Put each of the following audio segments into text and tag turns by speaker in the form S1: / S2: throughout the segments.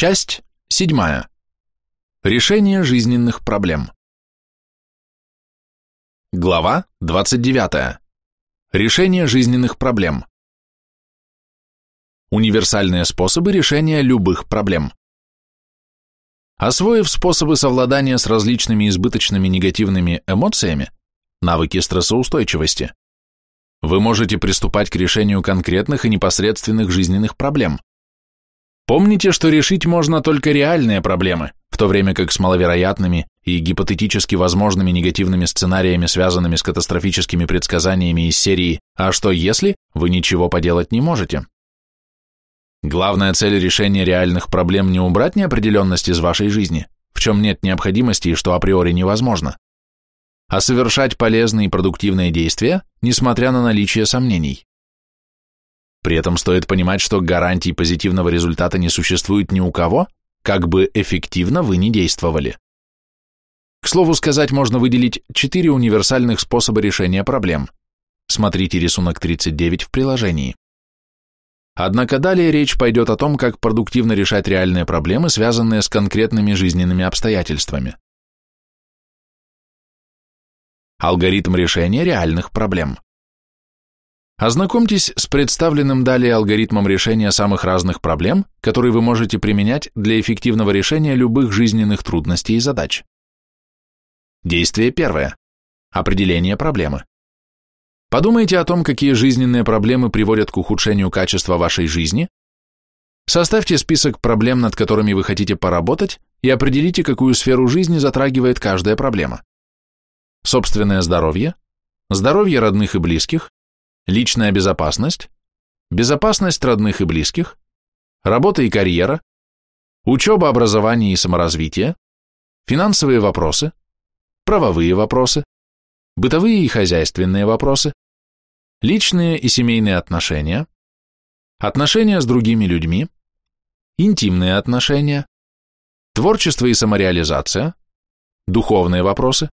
S1: Часть седьмая. Решение жизненных проблем. Глава 29. Решение жизненных проблем. Универсальные способы решения любых проблем. Освоив способы совладания с различными избыточными негативными эмоциями, навыки стрессоустойчивости, вы можете приступать к решению конкретных и непосредственных жизненных проблем. Помните, что решить можно только реальные проблемы, в то время как с маловероятными и гипотетически возможными негативными сценариями, связанными с катастрофическими предсказаниями из серии «А что если?» вы ничего поделать не можете. Главная цель решения реальных проблем не убрать неопределенность из вашей жизни, в чем нет необходимости и что априори невозможно, а совершать полезные и продуктивные действия, несмотря на наличие сомнений. При этом стоит понимать, что гарантий позитивного результата не существует ни у кого, как бы эффективно вы ни действовали. К слову сказать, можно выделить четыре универсальных способа решения проблем. Смотрите рисунок 39 в приложении. Однако далее речь пойдет о том, как продуктивно решать реальные проблемы, связанные с конкретными жизненными обстоятельствами. Алгоритм решения реальных проблем. Ознакомьтесь с представленным далее алгоритмом решения самых разных проблем, которые вы можете применять для эффективного решения любых жизненных трудностей и задач. Действие первое. Определение проблемы. Подумайте о том, какие жизненные проблемы приводят к ухудшению качества вашей жизни. Составьте список проблем, над которыми вы хотите поработать, и определите, какую сферу жизни затрагивает каждая проблема. Собственное здоровье, здоровье родных и близких, личная безопасность, безопасность родных и близких, работа и карьера, учеба, образование и саморазвитие, финансовые вопросы, правовые вопросы, бытовые и хозяйственные вопросы, личные и семейные отношения, отношения с другими людьми, интимные отношения, творчество и самореализация, духовные вопросы,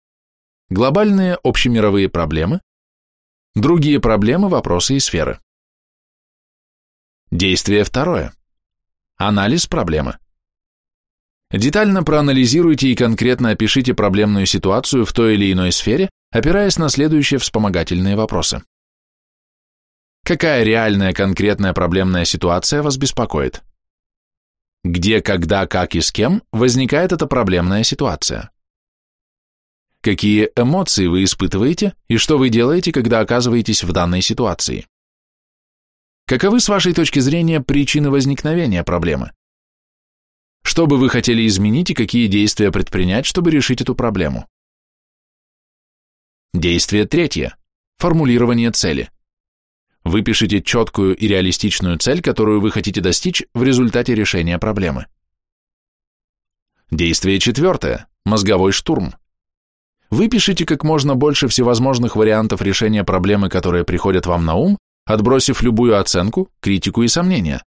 S1: глобальные общемировые проблемы, другие проблемы, вопросы и сферы. Действие второе. Анализ проблемы. Детально проанализируйте и конкретно опишите проблемную ситуацию в той или иной сфере, опираясь на следующие вспомогательные вопросы. Какая реальная конкретная проблемная ситуация вас беспокоит? Где, когда, как и с кем возникает эта проблемная ситуация? Какие эмоции вы испытываете и что вы делаете, когда оказываетесь в данной ситуации? Каковы с вашей точки зрения причины возникновения проблемы? Что бы вы хотели изменить и какие действия предпринять, чтобы решить эту проблему? Действие третье. Формулирование цели. Выпишите четкую и реалистичную цель, которую вы хотите достичь в результате решения проблемы. Действие четвертое. Мозговой штурм. Выпишите как можно больше всевозможных вариантов решения проблемы, которые приходят вам на ум, отбросив любую оценку, критику и сомнения.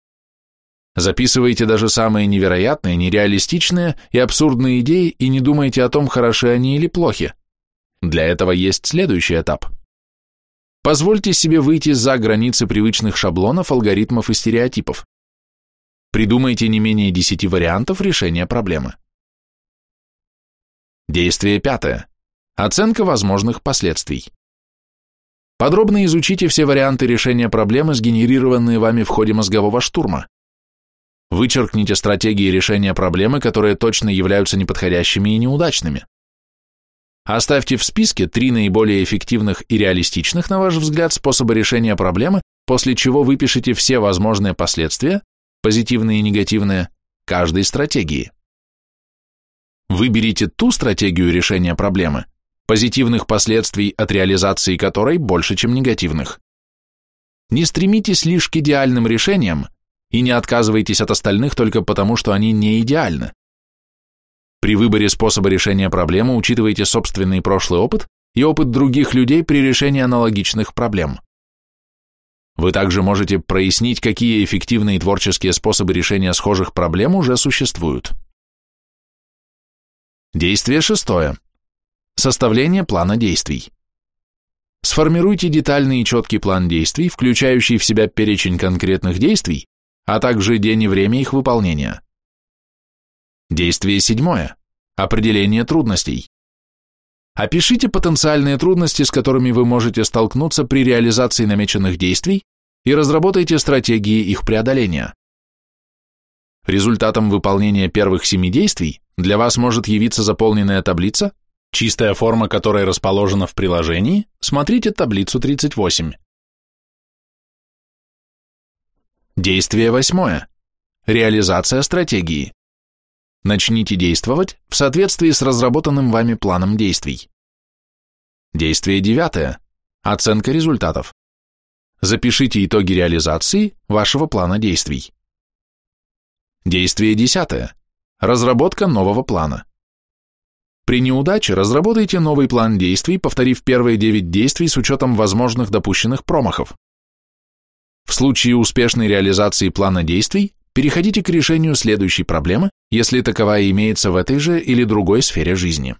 S1: Записывайте даже самые невероятные, нереалистичные и абсурдные идеи и не думайте о том, хороши они или плохи. Для этого есть следующий этап. Позвольте себе выйти за границы привычных шаблонов, алгоритмов и стереотипов. Придумайте не менее 10 вариантов решения проблемы. Действие пятое. Оценка возможных последствий. Подробно изучите все варианты решения проблемы, сгенерированные вами в ходе мозгового штурма. Вычеркните стратегии решения проблемы, которые точно являются неподходящими и неудачными. Оставьте в списке три наиболее эффективных и реалистичных, на ваш взгляд, способа решения проблемы, после чего выпишите все возможные последствия, позитивные и негативные, каждой стратегии. Выберите ту стратегию решения проблемы, позитивных последствий от реализации которой больше, чем негативных. Не стремитесь лишь к идеальным решениям, и не отказывайтесь от остальных только потому, что они не идеальны. При выборе способа решения проблемы учитывайте собственный прошлый опыт и опыт других людей при решении аналогичных проблем. Вы также можете прояснить, какие эффективные творческие способы решения схожих проблем уже существуют. Действие шестое. Составление плана действий. Сформируйте детальный и четкий план действий, включающий в себя перечень конкретных действий, а также день и время их выполнения. Действие седьмое. Определение трудностей. Опишите потенциальные трудности, с которыми вы можете столкнуться при реализации намеченных действий и разработайте стратегии их преодоления. Результатом выполнения первых семи действий для вас может явиться заполненная таблица, чистая форма которой расположена в приложении, смотрите таблицу 38. Действие восьмое. Реализация стратегии. Начните действовать в соответствии с разработанным вами планом действий. Действие девятое. Оценка результатов. Запишите итоги реализации вашего плана действий. Действие десятое. Разработка нового плана. При неудаче разработайте новый план действий, повторив первые 9 действий с учетом возможных допущенных промахов. В случае успешной реализации плана действий переходите к решению следующей проблемы, если таковая имеется в этой же или другой сфере жизни.